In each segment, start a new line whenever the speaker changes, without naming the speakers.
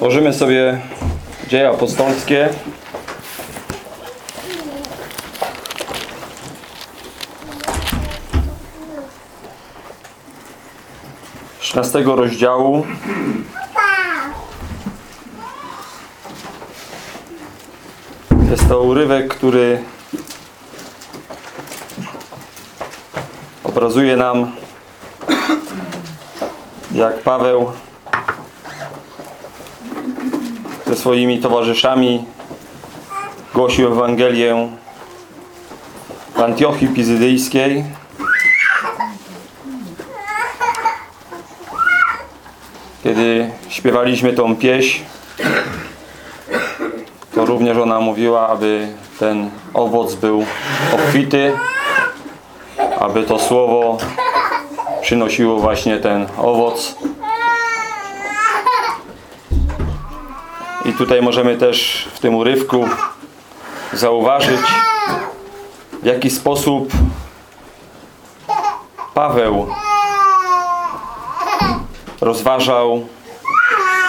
Tworzymy sobie dzieje apostolskie. Szesnastego rozdziału. Jest to urywek, który obrazuje nam jak Paweł ze swoimi towarzyszami głosił Ewangelię w Antiochii Pizydyjskiej. Kiedy śpiewaliśmy tą pieśń, to również ona mówiła, aby ten owoc był obfity, aby to słowo przynosiło właśnie ten owoc. Tutaj możemy też w tym urywku zauważyć, w jaki sposób Paweł rozważał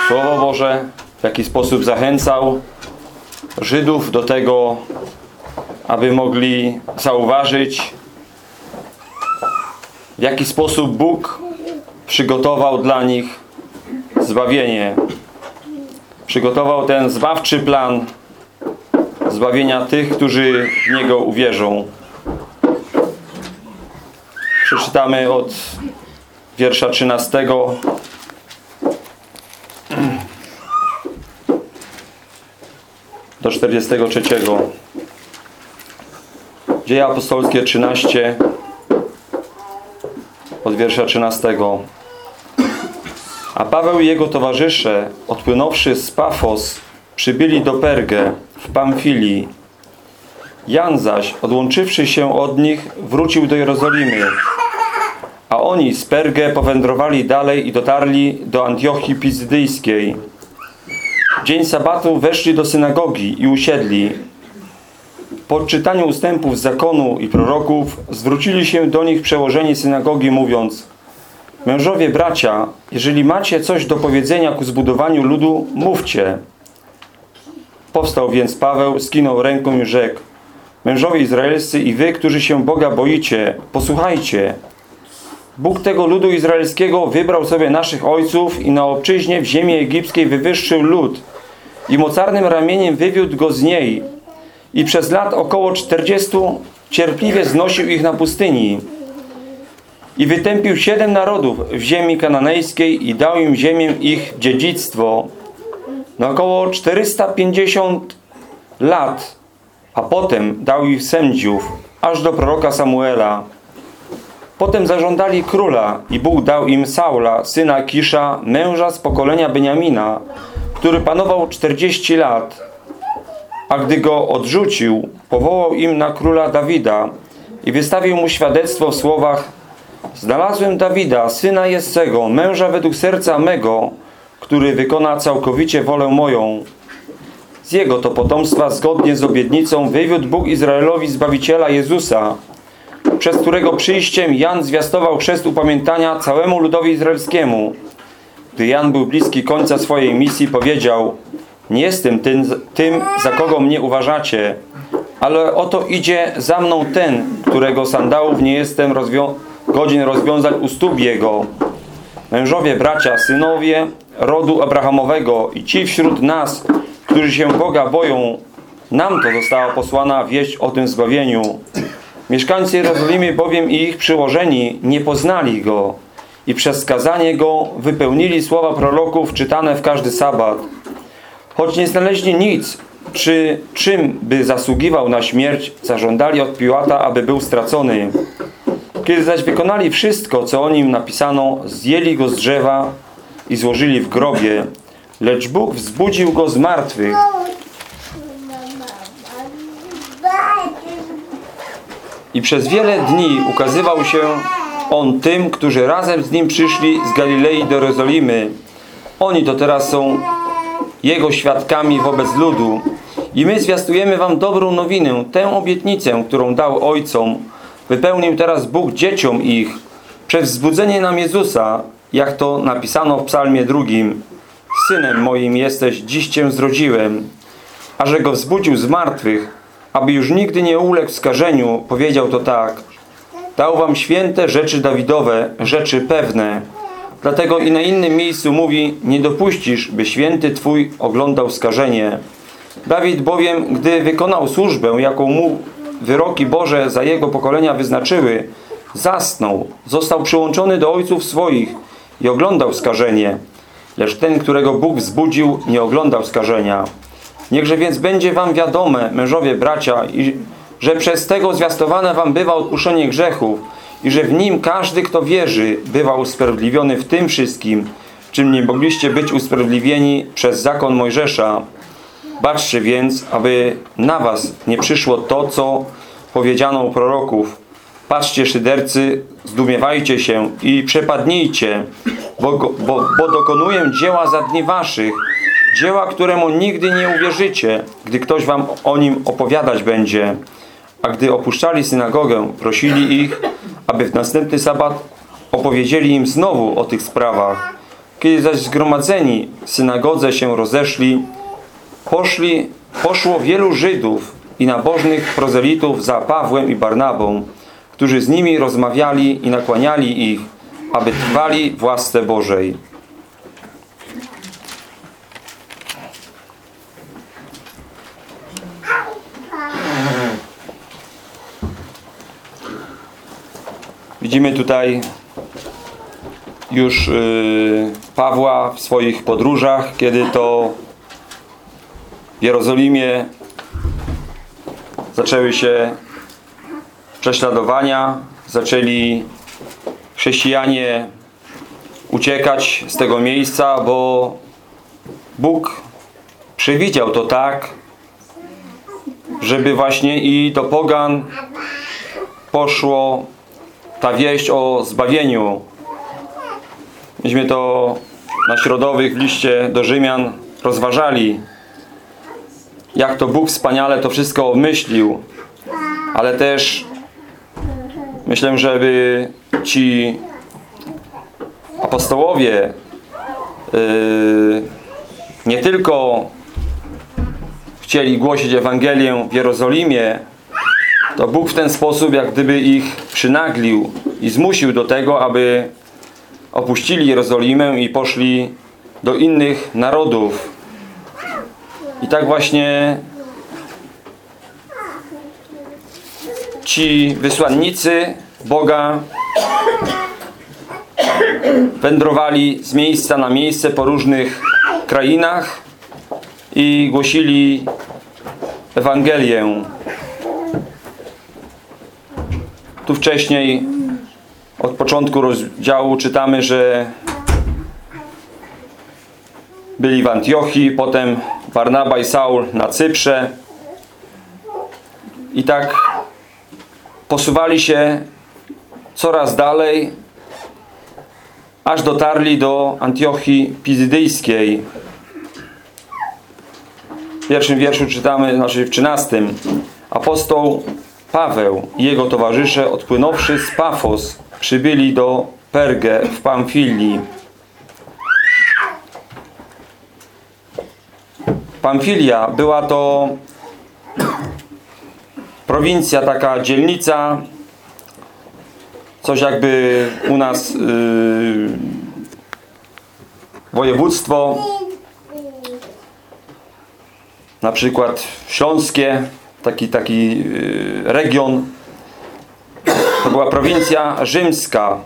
Słowo Boże, w jaki sposób zachęcał Żydów do tego, aby mogli zauważyć, w jaki sposób Bóg przygotował dla nich zbawienie. Przygotował ten zbawczy plan zbawienia tych, którzy w Niego uwierzą. Przeczytamy od wiersza 13 do 43. Dzieje apostolskie 13 od wiersza 13. A Paweł i jego towarzysze, odpłynąwszy z Pafos, przybyli do Pergę w Pamfilii. Jan zaś, odłączywszy się od nich, wrócił do Jerozolimy. A oni z Pergę powędrowali dalej i dotarli do Antiochii Pizydyjskiej. W dzień sabatu weszli do synagogi i usiedli. Po odczytaniu ustępów zakonu i proroków zwrócili się do nich przełożeni synagogi mówiąc Mężowie, bracia, jeżeli macie coś do powiedzenia ku zbudowaniu ludu, mówcie. Powstał więc Paweł, skinął ręką i rzekł Mężowie izraelscy i wy, którzy się Boga boicie, posłuchajcie. Bóg tego ludu izraelskiego wybrał sobie naszych ojców i na obczyźnie w ziemi egipskiej wywyższył lud i mocarnym ramieniem wywiódł go z niej i przez lat około 40 cierpliwie znosił ich na pustyni i wytępił siedem narodów w ziemi kananejskiej i dał im ziemię ich dziedzictwo na około 450 lat, a potem dał ich sędziów aż do proroka Samuela. Potem zażądali króla i Bóg dał im Saula, syna Kisza, męża z pokolenia Beniamina, który panował 40 lat. A gdy go odrzucił, powołał im na króla Dawida i wystawił mu świadectwo w słowach Znalazłem Dawida, syna Jessego, męża według serca mego, który wykona całkowicie wolę moją. Z jego to potomstwa zgodnie z obietnicą wywiódł Bóg Izraelowi Zbawiciela Jezusa, przez którego przyjściem Jan zwiastował chrzest upamiętania całemu ludowi izraelskiemu. Gdy Jan był bliski końca swojej misji, powiedział Nie jestem tym, tym za kogo mnie uważacie, ale oto idzie za mną ten, którego sandałów nie jestem rozwią godzin rozwiązać u stóp jego. Mężowie, bracia, synowie rodu Abrahamowego i ci wśród nas, którzy się Boga boją, nam to została posłana wieść o tym zbawieniu. Mieszkańcy Jerozolimy bowiem i ich przyłożeni nie poznali Go i przez skazanie Go wypełnili słowa proroków czytane w każdy sabat. Choć nie znaleźli nic, czy czym by zasługiwał na śmierć, zażądali od Piłata, aby był stracony. Kiedy zaś wykonali wszystko, co o nim napisano, zjęli go z drzewa i złożyli w grobie, lecz Bóg wzbudził go z martwych. I przez wiele dni ukazywał się on tym, którzy razem z nim przyszli z Galilei do Jerozolimy. Oni to teraz są jego świadkami wobec ludu. I my zwiastujemy wam dobrą nowinę, tę obietnicę, którą dał ojcom, wypełnił teraz Bóg dzieciom ich przez wzbudzenie nam Jezusa, jak to napisano w psalmie drugim. synem moim jesteś, dziś cię zrodziłem. A że go wzbudził z martwych, aby już nigdy nie uległ skażeniu, powiedział to tak. Dał wam święte rzeczy Dawidowe, rzeczy pewne. Dlatego i na innym miejscu mówi, nie dopuścisz, by święty Twój oglądał skażenie. Dawid bowiem, gdy wykonał służbę, jaką mu wyroki Boże za jego pokolenia wyznaczyły, zasnął, został przyłączony do ojców swoich i oglądał skażenie. Lecz ten, którego Bóg wzbudził, nie oglądał skażenia. Niechże więc będzie wam wiadome, mężowie bracia, i że przez tego zwiastowane wam bywa odpuszczenie grzechów i że w nim każdy, kto wierzy, bywa usprawiedliwiony w tym wszystkim, czym nie mogliście być usprawiedliwieni przez zakon Mojżesza. Baczcie więc, aby na was nie przyszło to, co powiedziano u proroków. Patrzcie, szydercy, zdumiewajcie się i przepadnijcie, bo, bo, bo dokonuję dzieła za dni waszych, dzieła, któremu nigdy nie uwierzycie, gdy ktoś wam o nim opowiadać będzie. A gdy opuszczali synagogę, prosili ich, aby w następny sabat opowiedzieli im znowu o tych sprawach. Kiedy zaś zgromadzeni w synagodze się rozeszli, poszli, poszło wielu Żydów i nabożnych prozelitów za Pawłem i Barnabą, którzy z nimi rozmawiali i nakłaniali ich, aby trwali w łasce Bożej. Widzimy tutaj już y, Pawła w swoich podróżach, kiedy to Jerozolimie zaczęły się prześladowania, zaczęli chrześcijanie uciekać z tego miejsca, bo Bóg przewidział to tak, żeby właśnie i do pogan poszło ta wieść o zbawieniu. Myśmy to na środowych w liście do Rzymian rozważali, jak to Bóg wspaniale to wszystko obmyślił, ale też myślę, żeby ci apostołowie yy, nie tylko chcieli głosić Ewangelię w Jerozolimie, to Bóg w ten sposób jak gdyby ich przynaglił i zmusił do tego, aby opuścili Jerozolimę i poszli do innych narodów. I tak właśnie ci wysłannicy Boga wędrowali z miejsca na miejsce po różnych krainach i głosili Ewangelię. Tu wcześniej od początku rozdziału czytamy, że byli w Antiochii, potem Barnaba i Saul na Cyprze i tak posuwali się coraz dalej, aż dotarli do Antiochii Pizydyjskiej. W pierwszym wierszu czytamy, znaczy w trzynastym. Apostoł Paweł i jego towarzysze, odpłynąwszy z Pafos, przybyli do Pergę w Pamfilii. Pamfilia była to prowincja, taka dzielnica, coś jakby u nas yy, województwo, na przykład śląskie, taki, taki yy, region. To była prowincja rzymska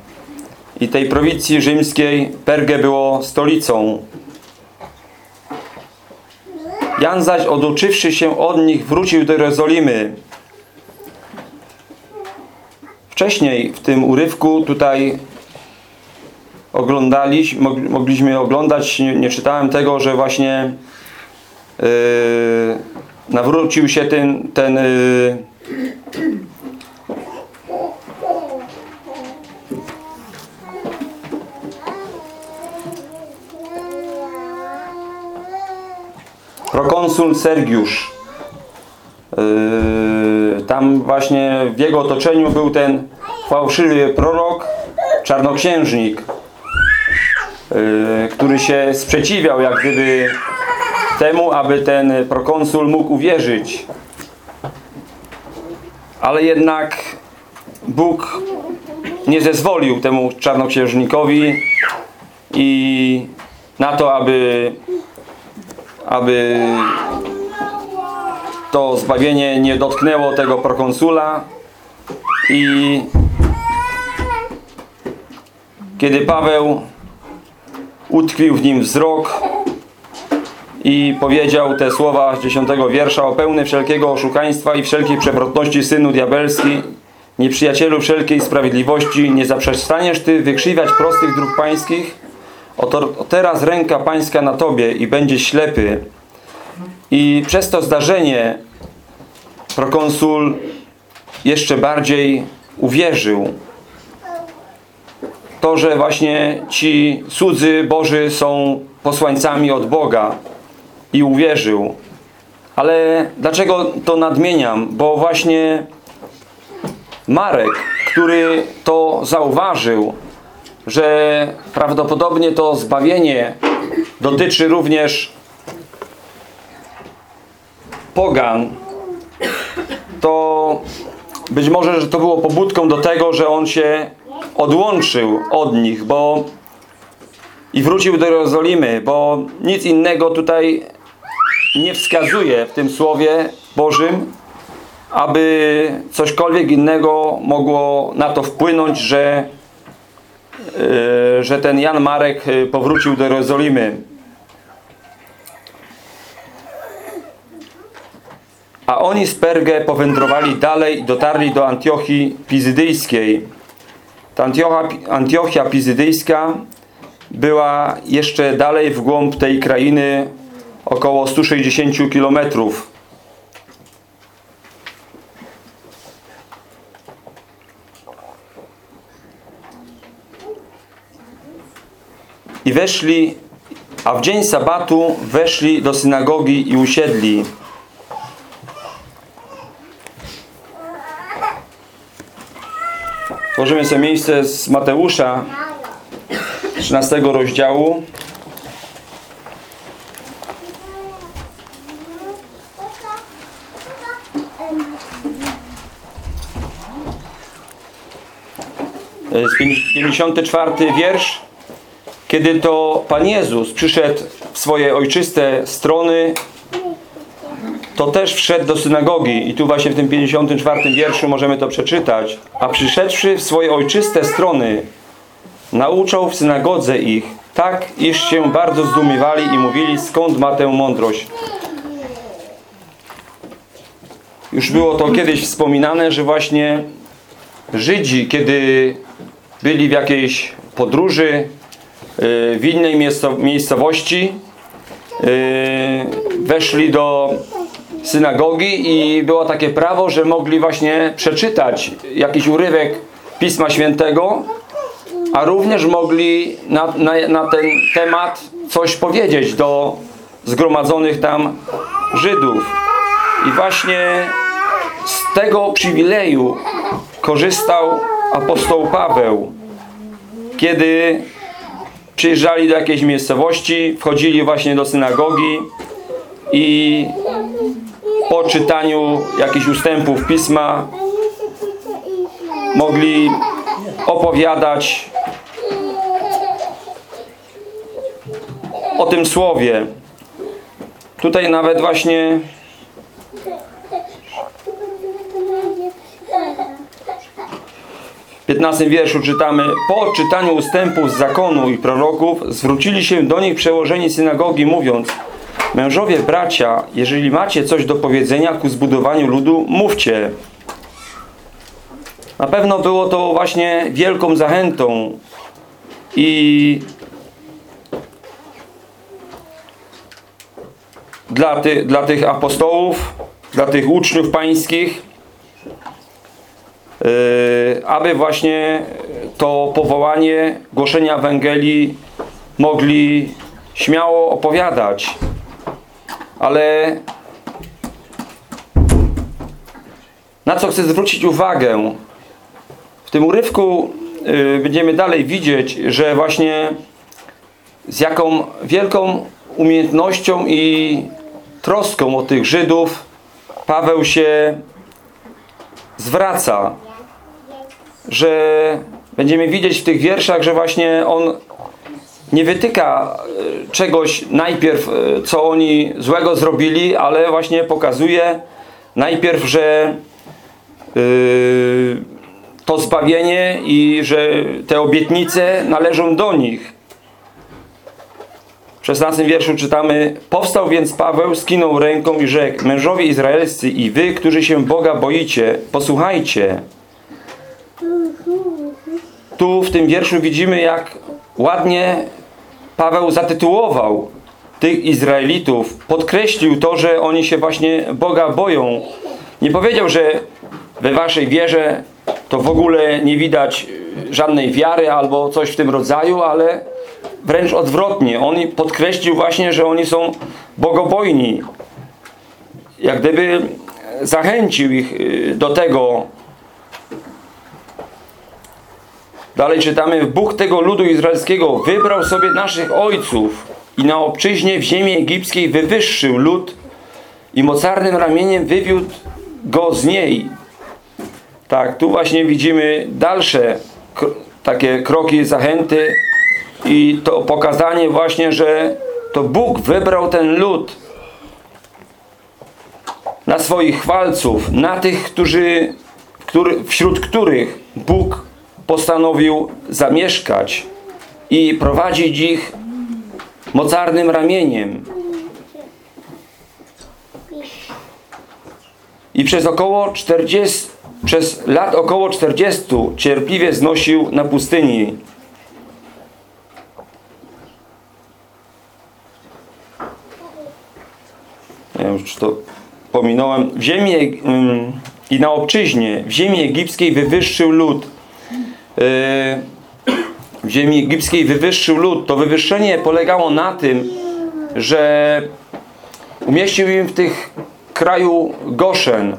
i tej prowincji rzymskiej Pergę było stolicą. Jan zaś oduczywszy się od nich wrócił do Jerozolimy. Wcześniej w tym urywku tutaj oglądaliśmy, mogliśmy oglądać, nie, nie czytałem tego, że właśnie yy, nawrócił się ten, ten yy, prokonsul Sergiusz. Yy, tam właśnie w jego otoczeniu był ten fałszywy prorok, czarnoksiężnik. y, który się sprzeciwiał jak gdyby temu, aby ten prokonsul mógł uwierzyć. Ale jednak Bóg nie zezwolił temu czarnoksiężnikowi i na to, aby aby to zbawienie nie dotknęło tego prokonsula i kiedy Paweł utkwił w nim wzrok i powiedział te słowa z dziesiątego wiersza o pełne wszelkiego oszukaństwa i wszelkiej przewrotności synu diabelski nieprzyjacielu wszelkiej sprawiedliwości nie zaprzestaniesz Ty wykrzywiać prostych dróg pańskich oto teraz ręka pańska na Tobie i będziesz ślepy i przez to zdarzenie prokonsul jeszcze bardziej uwierzył to, że właśnie ci cudzy Boży są posłańcami od Boga i uwierzył. Ale dlaczego to nadmieniam? Bo właśnie Marek, który to zauważył, że prawdopodobnie to zbawienie dotyczy również pogan, to być może, że to było pobudką do tego, że on się odłączył od nich, bo i wrócił do Jerozolimy, bo nic innego tutaj nie wskazuje w tym Słowie Bożym, aby cośkolwiek innego mogło na to wpłynąć, że, że ten Jan Marek powrócił do Jerozolimy. A oni z Pergę powędrowali dalej i dotarli do Antiochii Pizydyjskiej. Ta Antiochia Pizydyjska była jeszcze dalej w głąb tej krainy około 160 kilometrów. I weszli, a w dzień sabatu weszli do synagogi i usiedli. Tworzymy sobie miejsce z Mateusza 13 rozdziału. Jest 54 wiersz. Kiedy to Pan Jezus przyszedł w swoje ojczyste strony, to też wszedł do synagogi i tu właśnie w tym 54 wierszu możemy to przeczytać. A przyszedłszy w swoje ojczyste strony, nauczał w synagodze ich, tak iż się bardzo zdumiewali i mówili, skąd ma tę mądrość. Już było to kiedyś wspominane, że właśnie Żydzi, kiedy byli w jakiejś podróży w innej miejscowości, y, weszli do synagogi i było takie prawo, że mogli właśnie przeczytać jakiś urywek Pisma Świętego, a również mogli na, na, na ten temat coś powiedzieć do zgromadzonych tam Żydów. I właśnie z tego przywileju korzystał apostoł Paweł, kiedy przyjeżdżali do jakiejś miejscowości, wchodzili właśnie do synagogi i po czytaniu jakichś ustępów Pisma mogli opowiadać o tym słowie. Tutaj nawet właśnie 15 wierszu czytamy Po odczytaniu ustępów z zakonu i proroków zwrócili się do nich przełożeni synagogi mówiąc Mężowie, bracia, jeżeli macie coś do powiedzenia ku zbudowaniu ludu, mówcie. Na pewno było to właśnie wielką zachętą i dla, ty, dla tych apostołów, dla tych uczniów pańskich, aby właśnie to powołanie głoszenia Ewangelii mogli śmiało opowiadać. Ale na co chcę zwrócić uwagę? W tym urywku yy, będziemy dalej widzieć, że właśnie z jaką wielką umiejętnością i troską o tych Żydów Paweł się zwraca, że będziemy widzieć w tych wierszach, że właśnie on nie wytyka e, czegoś najpierw, e, co oni złego zrobili, ale właśnie pokazuje najpierw, że yy, to zbawienie i że te obietnice należą do nich. W 16 wierszu czytamy Powstał więc Paweł, skinął ręką i rzekł Mężowie izraelscy i wy, którzy się Boga boicie, posłuchajcie. Tu w tym wierszu widzimy jak ładnie Paweł zatytułował tych Izraelitów. Podkreślił to, że oni się właśnie Boga boją. Nie powiedział, że we waszej wierze to w ogóle nie widać żadnej wiary albo coś w tym rodzaju, ale wręcz odwrotnie. On podkreślił właśnie, że oni są bogobojni. Jak gdyby zachęcił ich y, do tego. Dalej czytamy, Bóg tego ludu izraelskiego wybrał sobie naszych ojców i na obczyźnie w ziemi egipskiej wywyższył lud i mocarnym ramieniem wywiódł go z niej. Tak, tu właśnie widzimy dalsze takie kroki zachęty i to pokazanie właśnie, że to Bóg wybrał ten lud na swoich chwalców, na tych, którzy, który, wśród których Bóg postanowił zamieszkać i prowadzić ich mocarnym ramieniem. I przez około 40, przez lat około 40 cierpliwie znosił na pustyni. Wiem, czy to pominąłem. W ziemi i na obczyźnie, w ziemi egipskiej wywyższył lud. W ziemi egipskiej wywyższył lud. To wywyższenie polegało na tym, że umieścił im w tych kraju Goszen,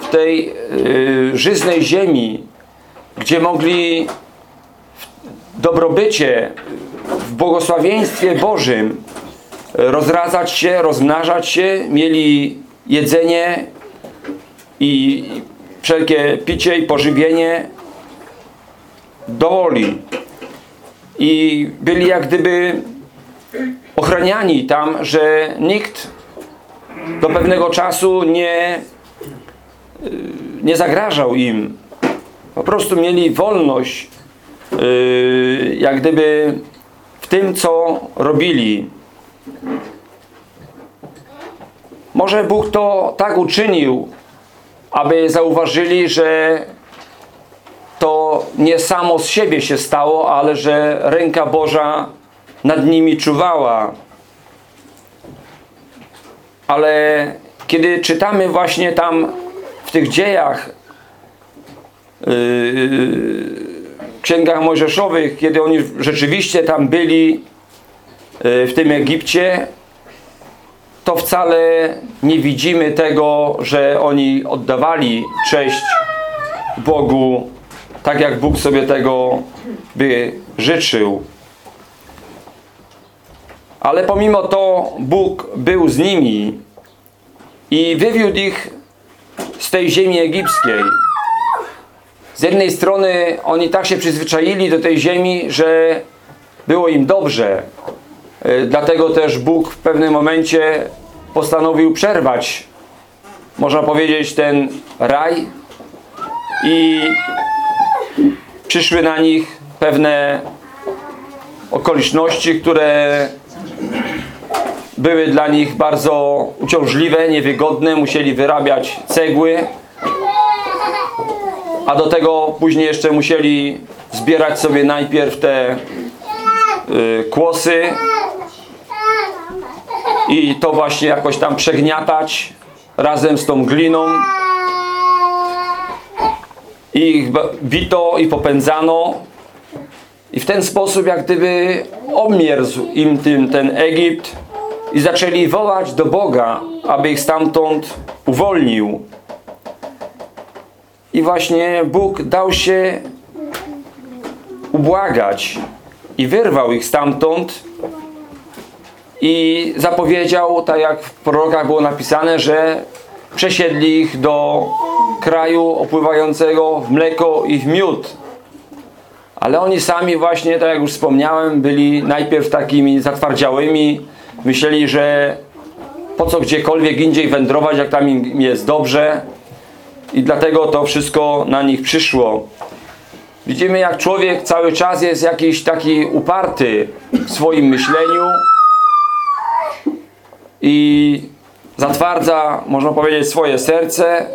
w tej yy, żyznej ziemi, gdzie mogli w dobrobycie, w błogosławieństwie Bożym rozradzać się, rozmnażać się, mieli jedzenie i wszelkie picie i pożywienie do woli. I byli jak gdyby ochraniani tam, że nikt do pewnego czasu nie, nie zagrażał im. Po prostu mieli wolność yy, jak gdyby w tym, co robili. Może Bóg to tak uczynił, aby zauważyli, że to nie samo z siebie się stało, ale że ręka Boża nad nimi czuwała. Ale kiedy czytamy właśnie tam w tych dziejach, yy, księgach mojżeszowych, kiedy oni rzeczywiście tam byli yy, w tym Egipcie, to wcale nie widzimy tego, że oni oddawali cześć Bogu, tak jak Bóg sobie tego by życzył. Ale pomimo to Bóg był z nimi i wywiódł ich z tej ziemi egipskiej. Z jednej strony oni tak się przyzwyczaili do tej ziemi, że było im dobrze. E, dlatego też Bóg w pewnym momencie postanowił przerwać, można powiedzieć, ten raj i przyszły na nich pewne okoliczności, które były dla nich bardzo uciążliwe, niewygodne, musieli wyrabiać cegły, a do tego później jeszcze musieli zbierać sobie najpierw te y, kłosy i to właśnie jakoś tam przegniatać razem z tą gliną i ich bito i popędzano i w ten sposób jak gdyby obmierzł im tym, ten Egipt i zaczęli wołać do Boga, aby ich stamtąd uwolnił. I właśnie Bóg dał się ubłagać i wyrwał ich stamtąd i zapowiedział, tak jak w prorokach było napisane, że przesiedli ich do kraju opływającego w mleko i w miód. Ale oni sami właśnie, tak jak już wspomniałem, byli najpierw takimi zatwardziałymi. Myśleli, że po co gdziekolwiek indziej wędrować, jak tam im jest dobrze. I dlatego to wszystko na nich przyszło. Widzimy, jak człowiek cały czas jest jakiś taki uparty w swoim myśleniu i zatwardza, można powiedzieć, swoje serce,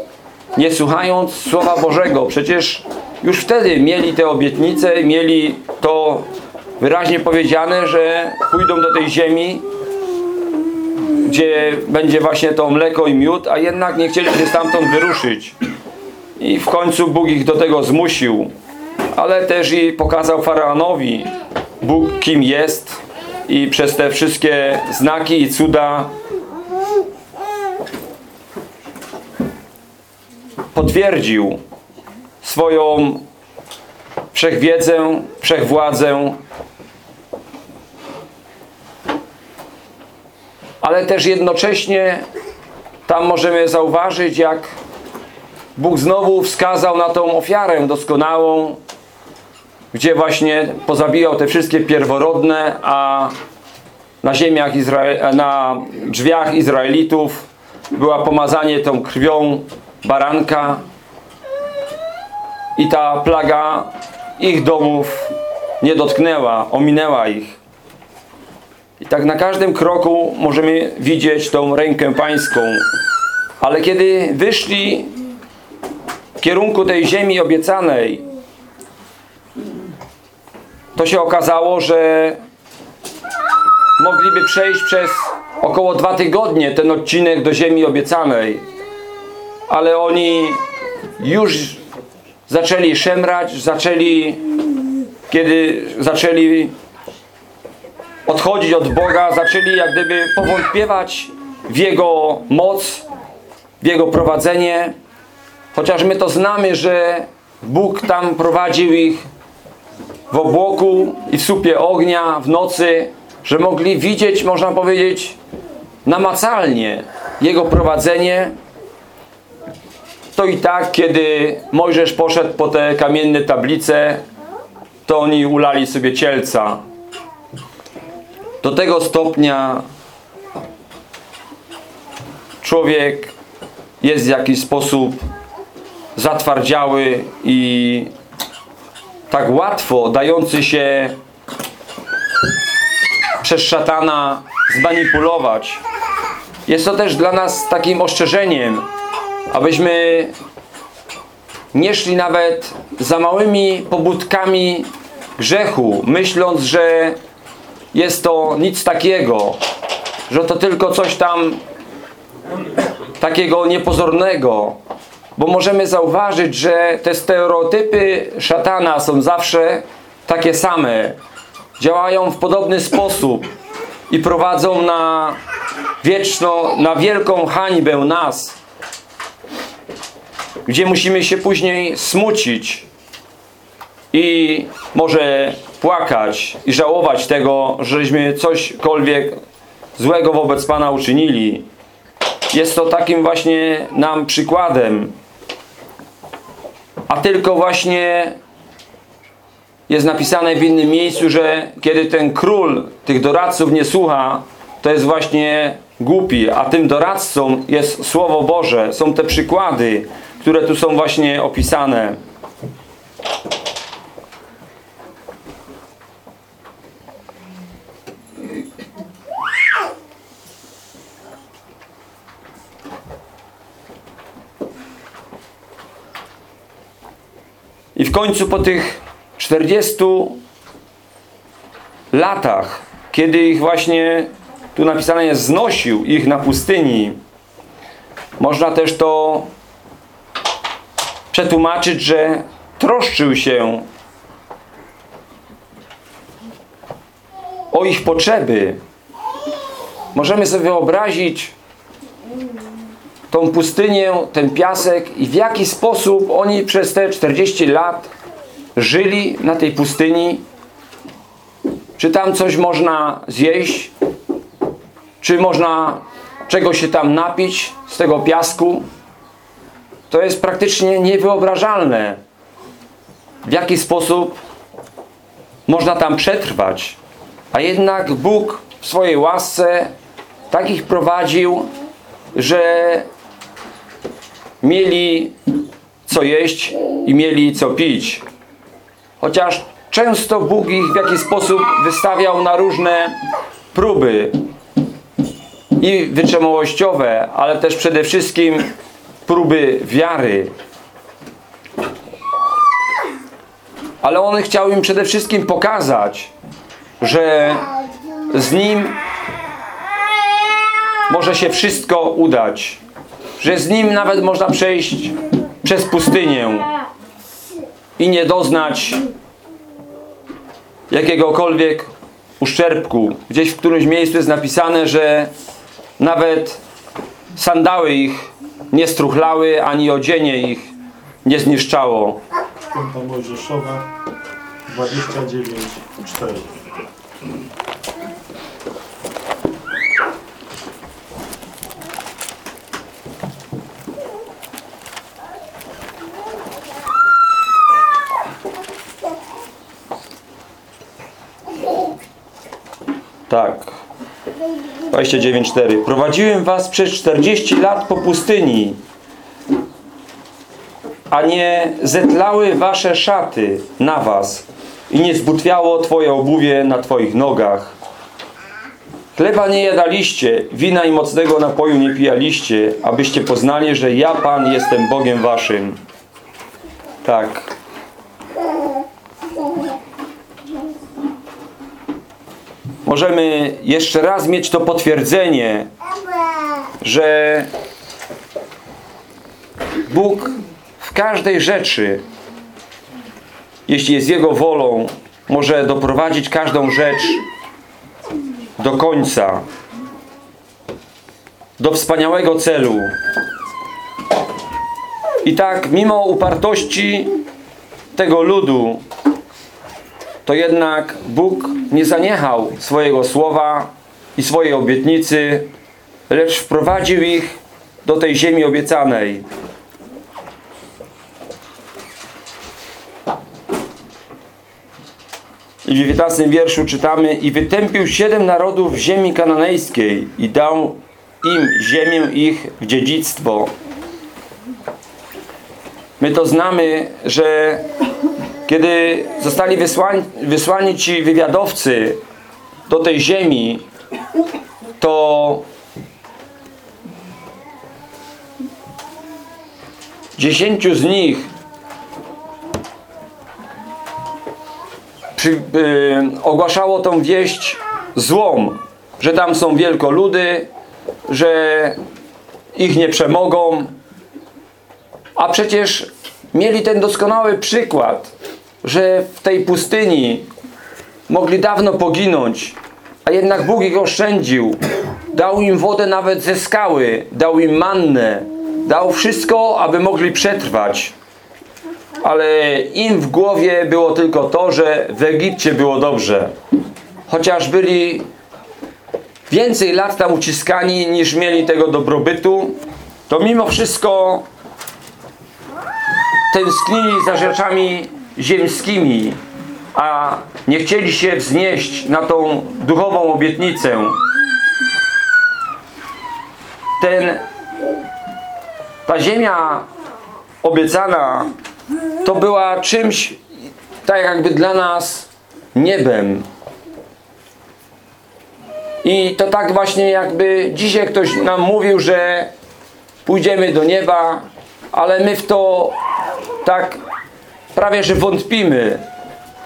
nie słuchając Słowa Bożego. Przecież już wtedy mieli te obietnice, mieli to wyraźnie powiedziane, że pójdą do tej ziemi, gdzie będzie właśnie to mleko i miód, a jednak nie chcieli się stamtąd wyruszyć. I w końcu Bóg ich do tego zmusił. Ale też i pokazał Faraonowi Bóg kim jest i przez te wszystkie znaki i cuda potwierdził swoją wszechwiedzę, wszechwładzę, ale też jednocześnie tam możemy zauważyć, jak Bóg znowu wskazał na tą ofiarę doskonałą, gdzie właśnie pozabijał te wszystkie pierworodne, a na ziemiach, Izrael, na drzwiach Izraelitów była pomazanie tą krwią baranka i ta plaga ich domów nie dotknęła, ominęła ich. I tak na każdym kroku możemy widzieć tą rękę pańską. Ale kiedy wyszli w kierunku tej ziemi obiecanej, to się okazało, że mogliby przejść przez około dwa tygodnie ten odcinek do ziemi obiecanej. Ale oni już zaczęli szemrać, zaczęli, kiedy zaczęli odchodzić od Boga, zaczęli jak gdyby powątpiewać w Jego moc, w Jego prowadzenie. Chociaż my to znamy, że Bóg tam prowadził ich w obłoku i supie ognia w nocy, że mogli widzieć, można powiedzieć, namacalnie Jego prowadzenie, to i tak, kiedy Mojżesz poszedł po te kamienne tablice, to oni ulali sobie cielca. Do tego stopnia człowiek jest w jakiś sposób zatwardziały i tak łatwo dający się przez szatana zmanipulować. Jest to też dla nas takim ostrzeżeniem, abyśmy nie szli nawet za małymi pobudkami grzechu, myśląc, że jest to nic takiego, że to tylko coś tam takiego niepozornego, bo możemy zauważyć, że te stereotypy szatana są zawsze takie same. Działają w podobny sposób i prowadzą na wieczno, na wielką hańbę nas, gdzie musimy się później smucić i może płakać i żałować tego, żeśmy cośkolwiek złego wobec Pana uczynili. Jest to takim właśnie nam przykładem. A tylko właśnie jest napisane w innym miejscu, że kiedy ten król tych doradców nie słucha, to jest właśnie głupi, a tym doradcą jest Słowo Boże. Są te przykłady, które tu są właśnie opisane. I w końcu po tych 40 latach, kiedy ich właśnie, tu napisane jest, znosił ich na pustyni, można też to przetłumaczyć, że troszczył się o ich potrzeby. Możemy sobie wyobrazić tą pustynię, ten piasek i w jaki sposób oni przez te 40 lat żyli na tej pustyni. Czy tam coś można zjeść? czy można czegoś się tam napić z tego piasku. To jest praktycznie niewyobrażalne, w jaki sposób można tam przetrwać. A jednak Bóg w swojej łasce tak ich prowadził, że mieli co jeść i mieli co pić. Chociaż często Bóg ich w jakiś sposób wystawiał na różne próby i wytrzymałościowe, ale też przede wszystkim próby wiary. Ale On chciał im przede wszystkim pokazać, że z Nim może się wszystko udać. Że z Nim nawet można przejść przez pustynię i nie doznać jakiegokolwiek uszczerbku. Gdzieś w którymś miejscu jest napisane, że nawet sandały ich nie struchlały, ani odzienie ich nie zniszczało.
Piąta Mojżeszowa 29, 4.
Tak. 29.4 Prowadziłem was przez 40 lat po pustyni, a nie zetlały wasze szaty na was i nie zbutwiało twoje obuwie na twoich nogach. Chleba nie jadaliście, wina i mocnego napoju nie pijaliście, abyście poznali, że ja Pan jestem Bogiem waszym. Tak. Możemy jeszcze raz mieć to potwierdzenie, że Bóg w każdej rzeczy, jeśli jest Jego wolą, może doprowadzić każdą rzecz do końca, do wspaniałego celu. I tak, mimo upartości tego ludu, to jednak Bóg nie zaniechał swojego słowa i swojej obietnicy, lecz wprowadził ich do tej ziemi obiecanej. W 19 wierszu czytamy I wytępił siedem narodów ziemi kananejskiej i dał im ziemię ich w dziedzictwo. My to znamy, że kiedy zostali wysłani, wysłani ci wywiadowcy do tej ziemi, to dziesięciu z nich przy, y, ogłaszało tą wieść złą, że tam są wielkoludy, że ich nie przemogą, a przecież mieli ten doskonały przykład, że w tej pustyni mogli dawno poginąć, a jednak Bóg ich oszczędził. Dał im wodę nawet ze skały, dał im mannę, dał wszystko, aby mogli przetrwać. Ale im w głowie było tylko to, że w Egipcie było dobrze. Chociaż byli więcej lat tam uciskani niż mieli tego dobrobytu, to mimo wszystko tęsknili za rzeczami ziemskimi, a nie chcieli się wznieść na tą duchową obietnicę. Ten, ta ziemia obiecana to była czymś tak jakby dla nas niebem. I to tak właśnie jakby dzisiaj ktoś nam mówił, że pójdziemy do nieba, ale my w to tak prawie że wątpimy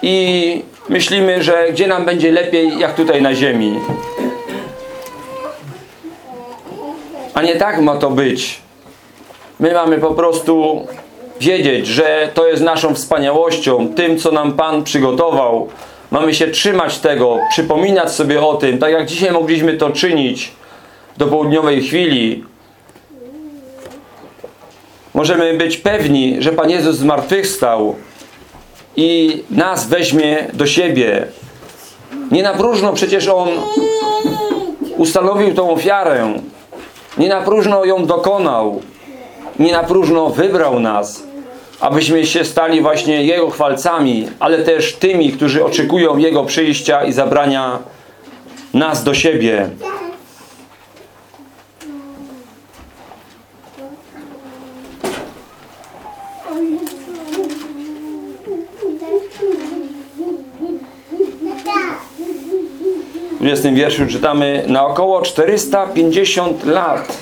i myślimy, że gdzie nam będzie lepiej jak tutaj na ziemi. A nie tak ma to być. My mamy po prostu wiedzieć, że to jest naszą wspaniałością, tym co nam Pan przygotował. Mamy się trzymać tego, przypominać sobie o tym, tak jak dzisiaj mogliśmy to czynić do południowej chwili. Możemy być pewni, że Pan Jezus zmartwychwstał i nas weźmie do siebie. Nie na próżno przecież On ustanowił tą ofiarę. Nie na próżno ją dokonał. Nie na próżno wybrał nas, abyśmy się stali właśnie Jego chwalcami, ale też tymi, którzy oczekują Jego przyjścia i zabrania nas do siebie. 20 wierszu czytamy na około 450 lat.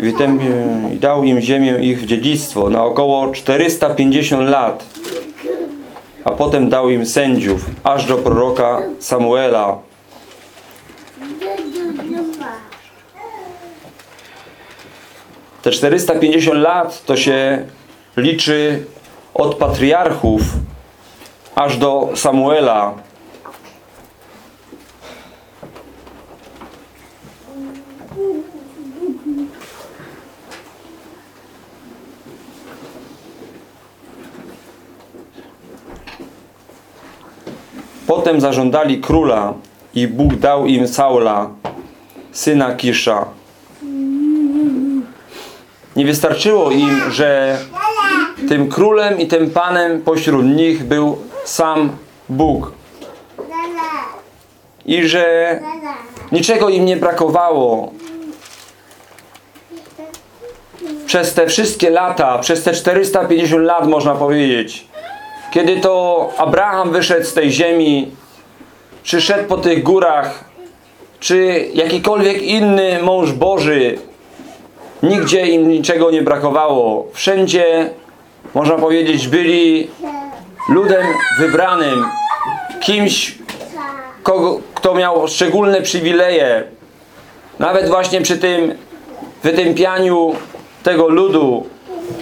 Wytępił- I dał im ziemię ich dziedzictwo na około 450 lat. A potem dał im sędziów, aż do proroka Samuela. Te 450 lat to się liczy od patriarchów aż do Samuela. Potem zażądali króla i Bóg dał im Saula, syna Kisza. Nie wystarczyło im, że tym królem i tym panem pośród nich był sam Bóg. I że niczego im nie brakowało. Przez te wszystkie lata, przez te 450 lat można powiedzieć, kiedy to Abraham wyszedł z tej ziemi, czy szedł po tych górach, czy jakikolwiek inny mąż Boży, nigdzie im niczego nie brakowało. Wszędzie, można powiedzieć, byli ludem wybranym, kimś, kogo, kto miał szczególne przywileje. Nawet właśnie przy tym wytępianiu tego ludu,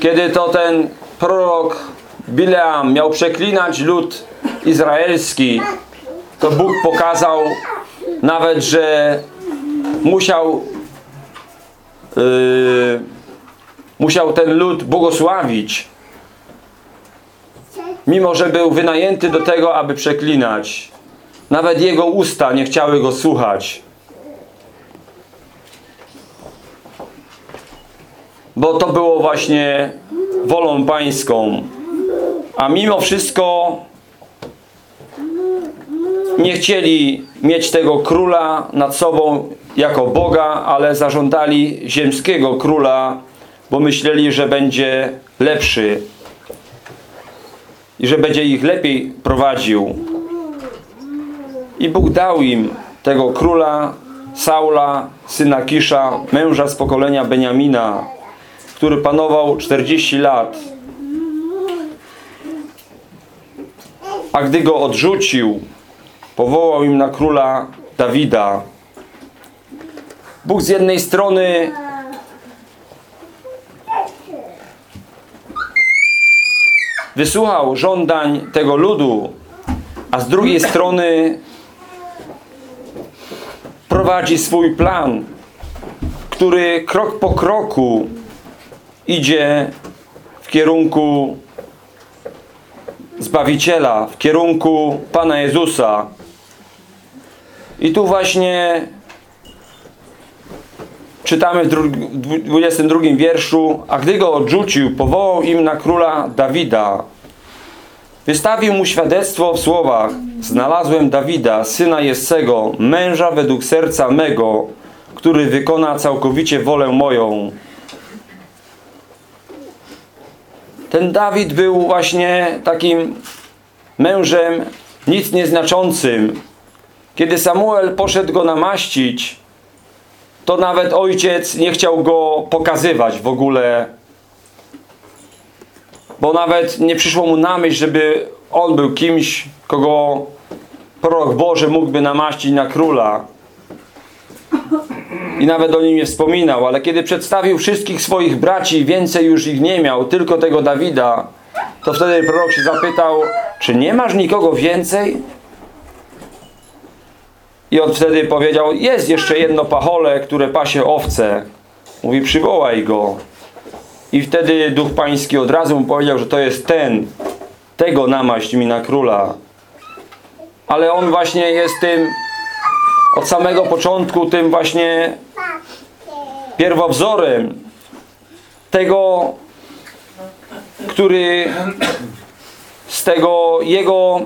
kiedy to ten prorok Bileam miał przeklinać lud izraelski, to Bóg pokazał nawet, że musiał yy, musiał ten lud błogosławić mimo, że był wynajęty do tego, aby przeklinać. Nawet jego usta nie chciały go słuchać. Bo to było właśnie wolą pańską. A mimo wszystko nie chcieli mieć tego króla nad sobą jako Boga, ale zażądali ziemskiego króla, bo myśleli, że będzie lepszy i że będzie ich lepiej prowadził. I Bóg dał im tego króla Saula, syna Kisza, męża z pokolenia Beniamina, który panował 40 lat. A gdy go odrzucił, powołał im na króla Dawida. Bóg z jednej strony wysłuchał żądań tego ludu, a z drugiej strony prowadzi swój plan, który krok po kroku idzie w kierunku Zbawiciela, w kierunku Pana Jezusa. I tu właśnie czytamy w dru- w 22 wierszu, a gdy go odrzucił, powołał im na króla Dawida. Wystawił mu świadectwo w słowach, znalazłem Dawida, syna Jessego, męża według serca mego, który wykona całkowicie wolę moją. Ten Dawid był właśnie takim mężem nic nieznaczącym. Kiedy Samuel poszedł go namaścić, to nawet ojciec nie chciał go pokazywać w ogóle, bo nawet nie przyszło mu na myśl, żeby on był kimś, kogo prorok Boży mógłby namaścić na króla. I nawet o nim nie wspominał, ale kiedy przedstawił wszystkich swoich braci, więcej już ich nie miał, tylko tego Dawida, to wtedy prorok się zapytał, czy nie masz nikogo więcej? I on wtedy powiedział, jest jeszcze jedno pachole, które pasie owce. Mówi, przywołaj go. I wtedy Duch Pański od razu mu powiedział, że to jest ten. tego namaść mi na króla. Ale on właśnie jest tym od samego początku tym właśnie pierwowzorem tego, który z tego jego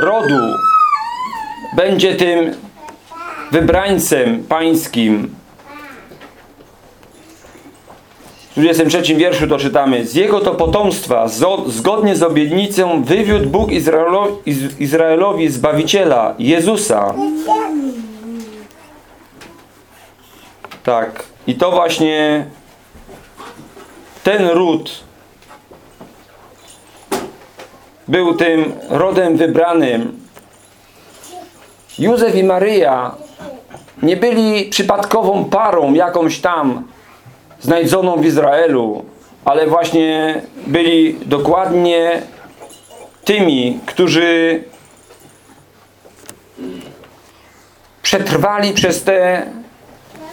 rodu będzie tym wybrańcem pańskim. W 23 wierszu to czytamy. Z jego to potomstwa, zgodnie z obietnicą, wywiódł Bóg Izraelo, Iz- Izraelowi Zbawiciela, Jezusa. Tak. I to właśnie ten ród był tym rodem wybranym. Józef i Maryja nie byli przypadkową parą jakąś tam znajdzoną w Izraelu, ale właśnie byli dokładnie tymi, którzy przetrwali przez te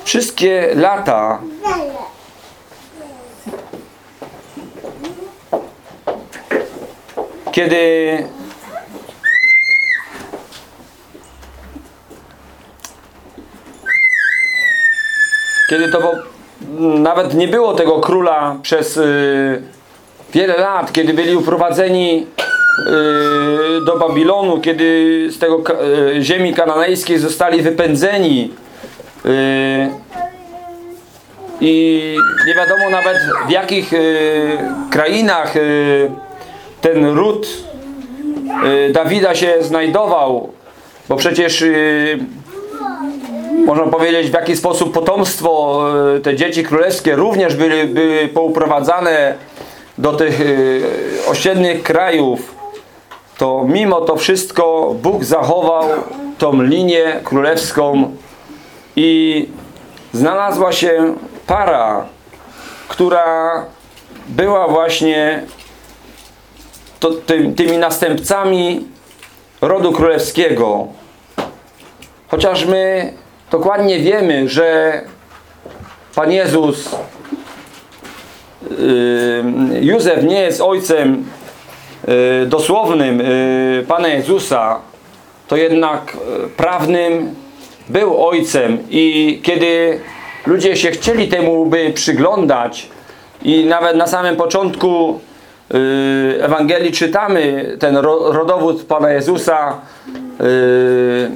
wszystkie lata kiedy kiedy to po, nawet nie było tego króla przez y, wiele lat, kiedy byli uprowadzeni y, do Babilonu, kiedy z tego y, ziemi kananejskiej zostali wypędzeni y, i nie wiadomo nawet w jakich krainach ten ród y, Dawida się znajdował, bo przecież y, można powiedzieć w jaki sposób potomstwo, y, te dzieci królewskie również były, były pouprowadzane do tych ościennych krajów, to mimo to wszystko Bóg zachował tą linię królewską i znalazła się para, która była właśnie to, ty, tymi następcami rodu królewskiego. Chociaż my dokładnie wiemy, że Pan Jezus yy, Józef nie jest ojcem yy, dosłownym yy, Pana Jezusa, to jednak prawnym był ojcem i kiedy ludzie się chcieli temu by przyglądać i nawet na samym początku Ewangelii czytamy ten ro, rodowód Pana Jezusa yy,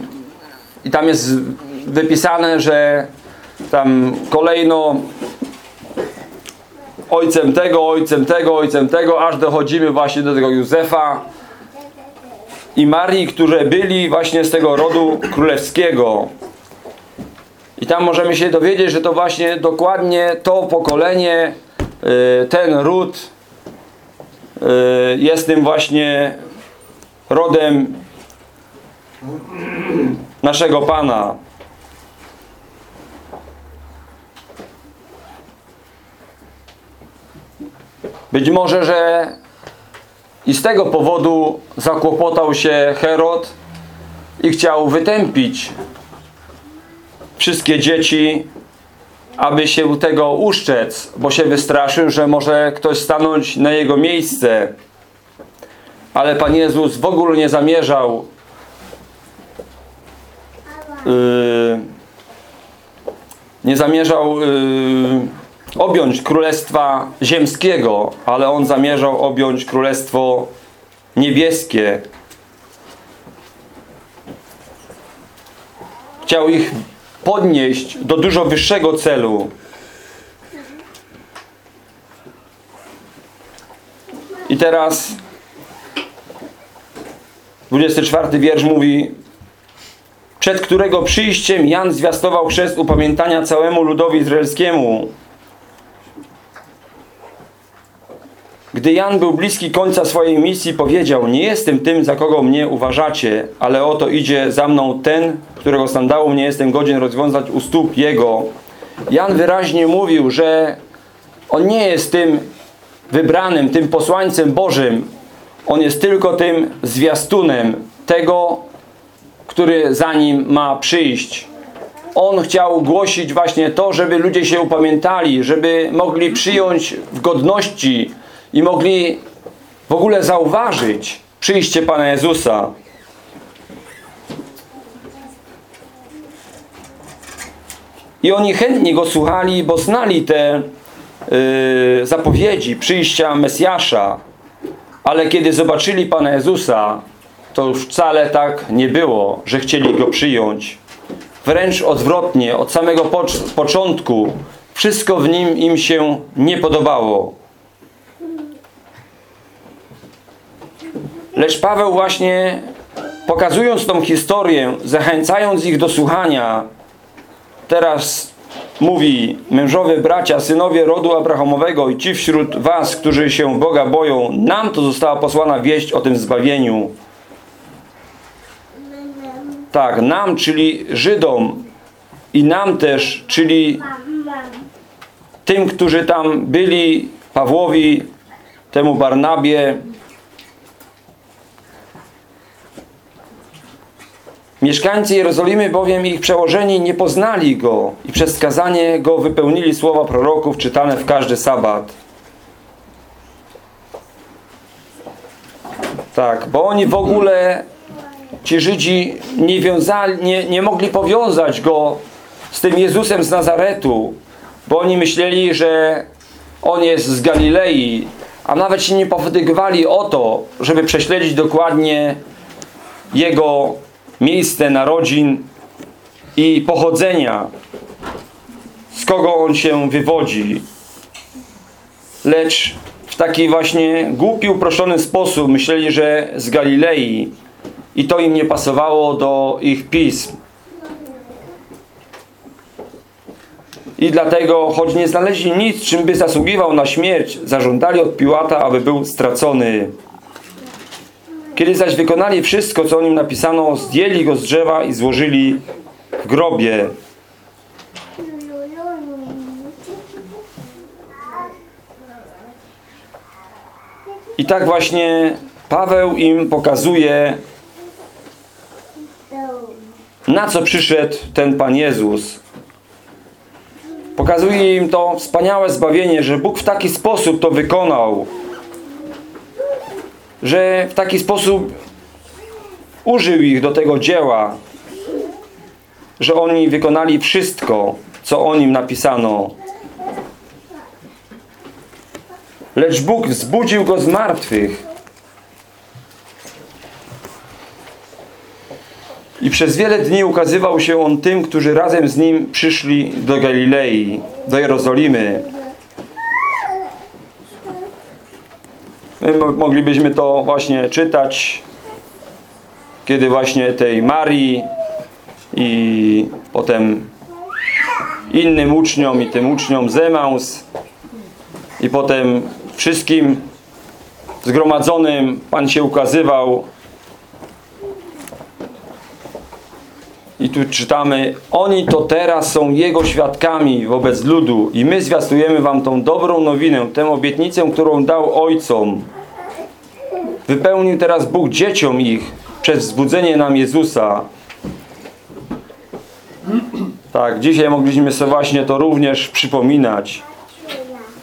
i tam jest wypisane, że tam kolejno ojcem tego, ojcem tego, ojcem tego, aż dochodzimy właśnie do tego Józefa i Marii, którzy byli właśnie z tego rodu królewskiego. I tam możemy się dowiedzieć, że to właśnie dokładnie to pokolenie, y, ten ród y, jest tym właśnie rodem naszego Pana. Być może, że i z tego powodu zakłopotał się Herod i chciał wytępić wszystkie dzieci, aby się tego uszczec, bo się wystraszył, że może ktoś stanąć na jego miejsce. Ale Pan Jezus w ogóle nie zamierzał yy, nie zamierzał yy, objąć królestwa ziemskiego, ale on zamierzał objąć królestwo niebieskie. Chciał ich podnieść do dużo wyższego celu. I teraz 24 wiersz mówi przed którego przyjściem Jan zwiastował chrzest upamiętania całemu ludowi izraelskiemu. Gdy Jan był bliski końca swojej misji, powiedział, nie jestem tym, za kogo mnie uważacie, ale oto idzie za mną ten, którego sandału nie jestem godzien rozwiązać u stóp jego. Jan wyraźnie mówił, że on nie jest tym wybranym, tym posłańcem Bożym. On jest tylko tym zwiastunem tego, który za nim ma przyjść. On chciał głosić właśnie to, żeby ludzie się upamiętali, żeby mogli przyjąć w godności i mogli w ogóle zauważyć przyjście Pana Jezusa. I oni chętnie Go słuchali, bo znali te yy, zapowiedzi przyjścia Mesjasza. Ale kiedy zobaczyli Pana Jezusa, to już wcale tak nie było, że chcieli Go przyjąć. Wręcz odwrotnie, od samego pocz- początku wszystko w Nim im się nie podobało. Lecz Paweł właśnie pokazując tą historię, zachęcając ich do słuchania, teraz mówi mężowie, bracia, synowie rodu Abrahamowego i ci wśród was, którzy się Boga boją, nam to została posłana wieść o tym zbawieniu. Tak, nam, czyli Żydom i nam też, czyli tym, którzy tam byli, Pawłowi, temu Barnabie, Mieszkańcy Jerozolimy bowiem ich przełożeni nie poznali Go i przez skazanie Go wypełnili słowa proroków czytane w każdy sabat. Tak, bo oni w ogóle, ci Żydzi nie, wiązali, nie, nie mogli powiązać Go z tym Jezusem z Nazaretu, bo oni myśleli, że On jest z Galilei, a nawet się nie powodygowali o to, żeby prześledzić dokładnie Jego miejsce narodzin i pochodzenia, z kogo on się wywodzi. Lecz w taki właśnie głupi, uproszczony sposób myśleli, że z Galilei i to im nie pasowało do ich pism. I dlatego, choć nie znaleźli nic, czym by zasługiwał na śmierć, zażądali od Piłata, aby był stracony. Kiedy zaś wykonali wszystko, co o nim napisano, zdjęli go z drzewa i złożyli w grobie. I tak właśnie Paweł im pokazuje, na co przyszedł ten Pan Jezus. Pokazuje im to wspaniałe zbawienie, że Bóg w taki sposób to wykonał, że w taki sposób użył ich do tego dzieła, że oni wykonali wszystko, co o nim napisano. Lecz Bóg wzbudził go z martwych. I przez wiele dni ukazywał się on tym, którzy razem z nim przyszli do Galilei, do Jerozolimy. My mo- moglibyśmy to właśnie czytać, kiedy właśnie tej Marii i potem innym uczniom i tym uczniom Zemaus i potem wszystkim zgromadzonym Pan się ukazywał. I tu czytamy oni to teraz są Jego świadkami wobec ludu i my zwiastujemy wam tą dobrą nowinę, tę obietnicę, którą dał ojcom wypełnił teraz Bóg dzieciom ich przez wzbudzenie nam Jezusa tak, dzisiaj mogliśmy sobie właśnie to również przypominać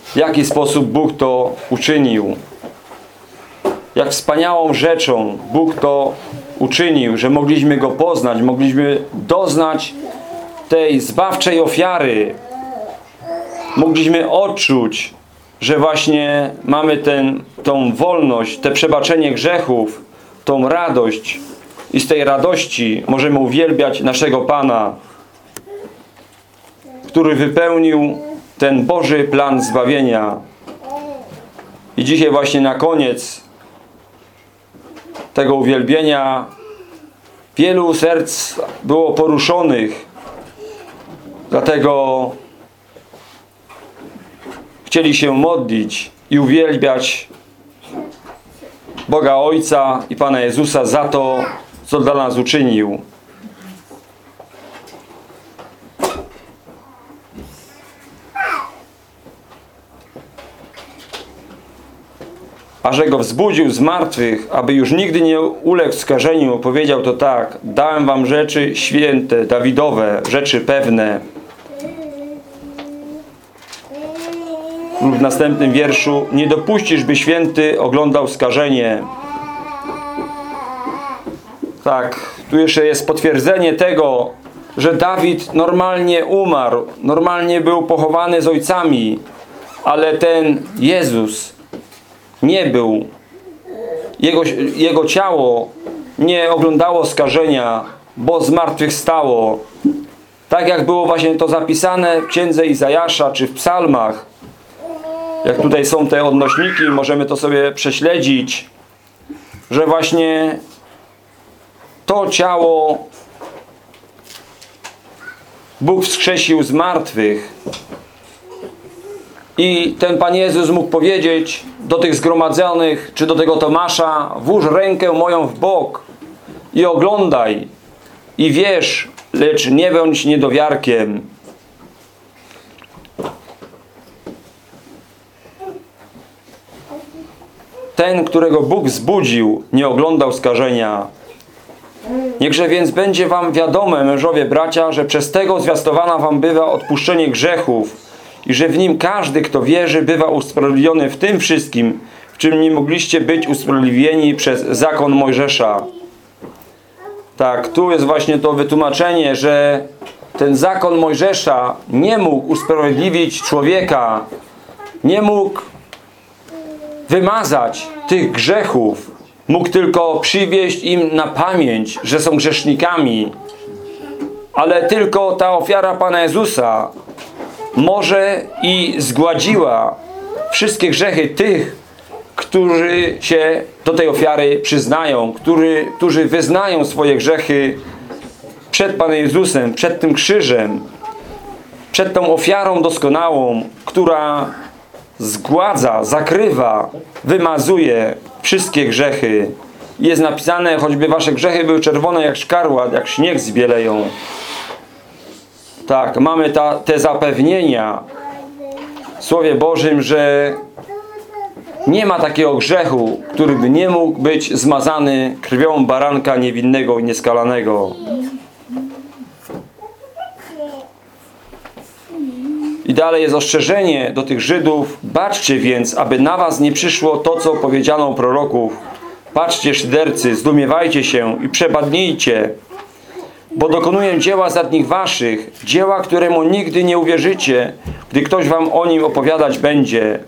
w jaki sposób Bóg to uczynił jak wspaniałą rzeczą Bóg to uczynił, że mogliśmy Go poznać, mogliśmy doznać tej zbawczej ofiary. Mogliśmy odczuć, że właśnie mamy ten, tą wolność, te przebaczenie grzechów, tą radość i z tej radości możemy uwielbiać naszego Pana, który wypełnił ten Boży plan zbawienia. I dzisiaj właśnie na koniec tego uwielbienia wielu serc było poruszonych. Dlatego chcieli się modlić i uwielbiać Boga Ojca i Pana Jezusa za to, co dla nas uczynił. a że go wzbudził z martwych, aby już nigdy nie uległ skażeniu, powiedział to tak, dałem wam rzeczy święte, Dawidowe, rzeczy pewne. W następnym wierszu nie dopuścisz, by święty oglądał skażenie. Tak, tu jeszcze jest potwierdzenie tego, że Dawid normalnie umarł, normalnie był pochowany z ojcami, ale ten Jezus nie był. Jego, jego ciało nie oglądało skażenia, bo zmartwychwstało. Tak jak było właśnie to zapisane w księdze Izajasza czy w psalmach. Jak tutaj są te odnośniki, możemy to sobie prześledzić, że właśnie to ciało Bóg wskrzesił z martwych. I ten Pan Jezus mógł powiedzieć do tych zgromadzonych, czy do tego Tomasza, włóż rękę moją w bok i oglądaj i wierz, lecz nie bądź niedowiarkiem. Ten, którego Bóg wzbudził, nie oglądał skażenia. Niechże więc będzie wam wiadome, mężowie bracia, że przez tego zwiastowana wam bywa odpuszczenie grzechów i że w nim każdy, kto wierzy, bywa usprawiedliwiony w tym wszystkim, w czym nie mogliście być usprawiedliwieni przez zakon Mojżesza. Tak, tu jest właśnie to wytłumaczenie, że ten zakon Mojżesza nie mógł usprawiedliwić człowieka, nie mógł wymazać tych grzechów, mógł tylko przywieść im na pamięć, że są grzesznikami. Ale tylko ta ofiara Pana Jezusa może i zgładziła wszystkie grzechy tych, którzy się do tej ofiary przyznają, którzy, którzy wyznają swoje grzechy przed Panem Jezusem, przed tym krzyżem, przed tą ofiarą doskonałą, która zgładza, zakrywa, wymazuje wszystkie grzechy. Jest napisane, choćby wasze grzechy były czerwone jak szkarłat, jak śnieg zbieleją. Tak, mamy ta, te zapewnienia w Słowie Bożym, że nie ma takiego grzechu, który by nie mógł być zmazany krwią baranka niewinnego i nieskalanego. I dalej jest ostrzeżenie do tych Żydów. Baczcie więc, aby na was nie przyszło to, co powiedziano proroków. Patrzcie, szydercy, zdumiewajcie się i przebadnijcie, bo dokonuję dzieła zadnich waszych, dzieła, któremu nigdy nie uwierzycie, gdy ktoś wam o nim opowiadać będzie.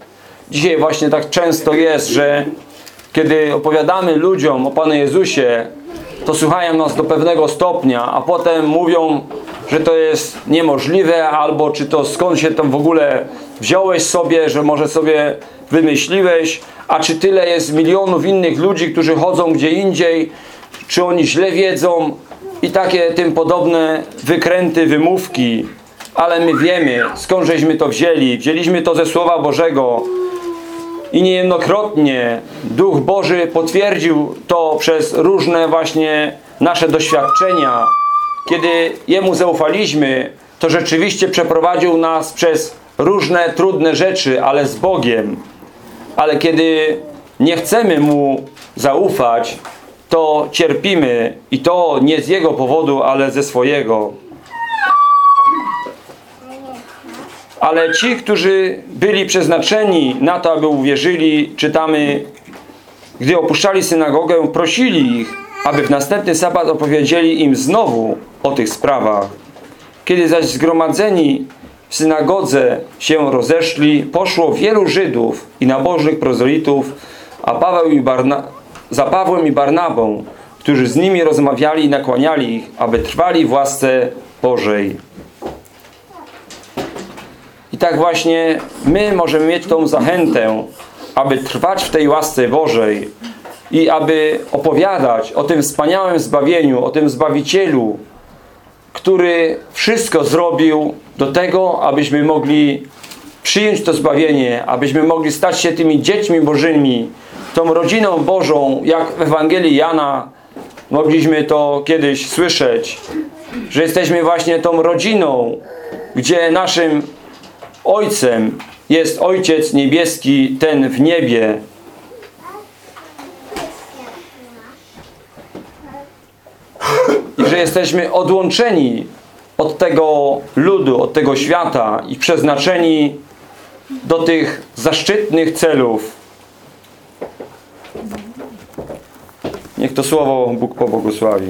Dzisiaj właśnie tak często jest, że kiedy opowiadamy ludziom o Panu Jezusie, to słuchają nas do pewnego stopnia, a potem mówią, że to jest niemożliwe, albo czy to skąd się tam w ogóle wziąłeś sobie, że może sobie wymyśliłeś, a czy tyle jest milionów innych ludzi, którzy chodzą gdzie indziej, czy oni źle wiedzą i takie tym podobne wykręty, wymówki. Ale my wiemy, skąd żeśmy to wzięli. Wzięliśmy to ze Słowa Bożego, i niejednokrotnie Duch Boży potwierdził to przez różne właśnie nasze doświadczenia. Kiedy Jemu zaufaliśmy, to rzeczywiście przeprowadził nas przez różne trudne rzeczy, ale z Bogiem. Ale kiedy nie chcemy Mu zaufać, to cierpimy i to nie z Jego powodu, ale ze swojego. Ale ci, którzy byli przeznaczeni na to, aby uwierzyli, czytamy, gdy opuszczali synagogę, prosili ich, aby w następny sabat opowiedzieli im znowu o tych sprawach. Kiedy zaś zgromadzeni w synagodze się rozeszli, poszło wielu Żydów i nabożnych prozolitów, a Paweł i Barna za Pawłem i Barnabą, którzy z nimi rozmawiali i nakłaniali ich, aby trwali w łasce Bożej. I tak właśnie my możemy mieć tą zachętę, aby trwać w tej łasce Bożej i aby opowiadać o tym wspaniałym zbawieniu, o tym Zbawicielu, który wszystko zrobił do tego, abyśmy mogli przyjąć to zbawienie, abyśmy mogli stać się tymi dziećmi Bożymi, tą rodziną Bożą, jak w Ewangelii Jana mogliśmy to kiedyś słyszeć, że jesteśmy właśnie tą rodziną, gdzie naszym Ojcem jest Ojciec Niebieski, ten w niebie. I że jesteśmy odłączeni od tego ludu, od tego świata i przeznaczeni
do tych zaszczytnych celów. Niech to słowo Bóg pobłogosławi.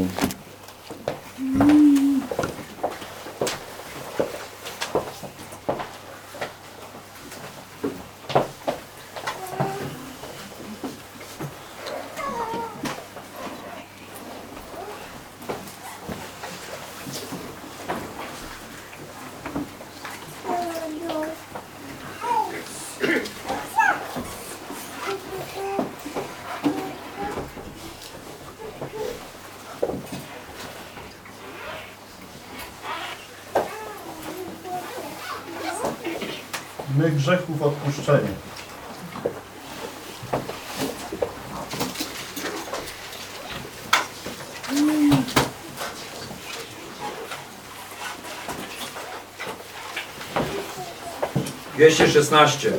grzechów odpuszczenie.
Dwieście szesnaście.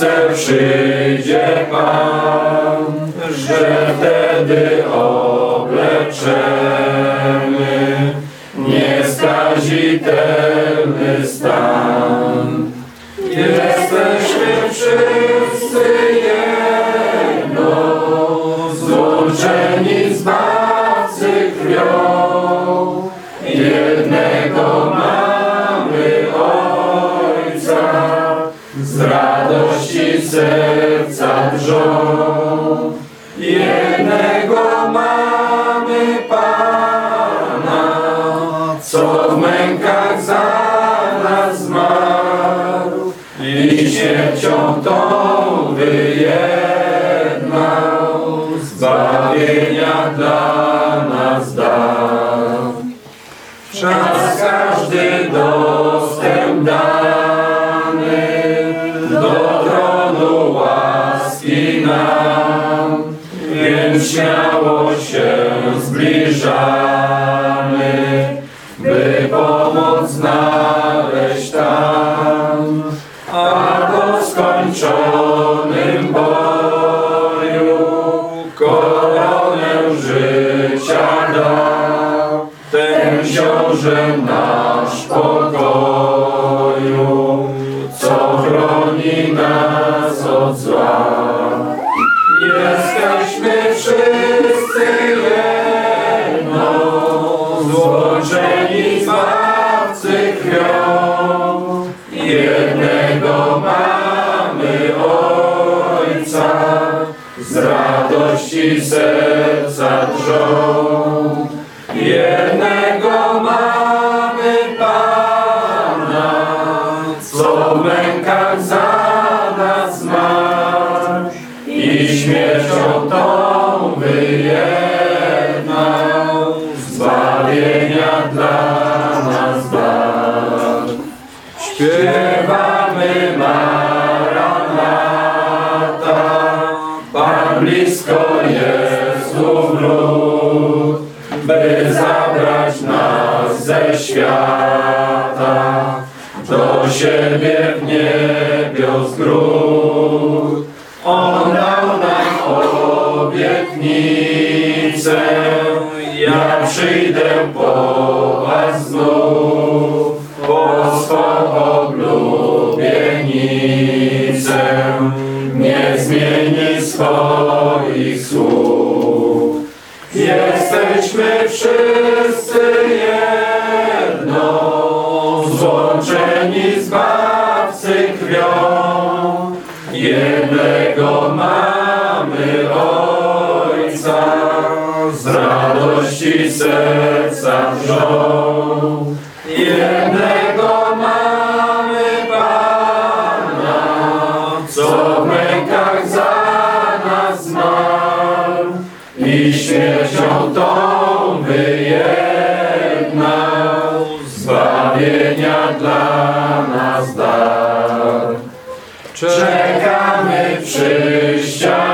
wkrótce przyjdzie Pan, że wtedy obleczemy nieskazitelny stan. Jesteśmy przy serca drżą. Jednego mamy Pana, co w mękach za nas zmarł i śmiercią tą wyjednał zbawienia dla więc śmiało się zbliżamy, by pomoc znaleźć tam. A po skończonym boju koronę życia dał. Ten książę nasz pokoju, radości serca drżą. Jednego mamy Pana, co w świata do siebie w niebios gród. On dał nam obietnicę, ja przyjdę po was znów, po swą oblubienicę, nie zmieni swoich słów. Jesteśmy wszyscy jedno, serca. Jednego mamy Pana, co w mękach za nas zmarł i śmiercią tą wyjednał, zbawienia dla nas dar. Czekamy przyjścia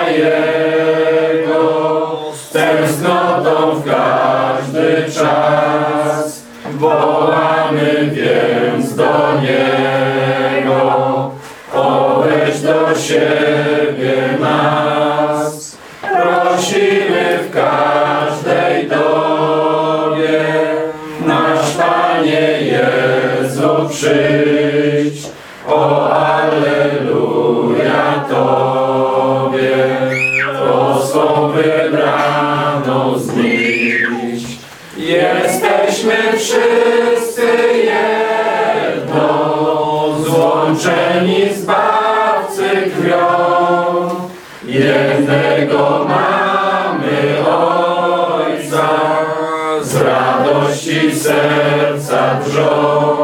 czas. Wołamy więc do Niego, poweź do siebie nas. Prosimy w każdej dobie, nasz Panie Jezu przyjdź. O Alleluja Tobie, o swą wybraną Jesteśmy wszyscy jedno, złączeni Zbawcy krwią. Jednego mamy Ojca, z radości serca drżą.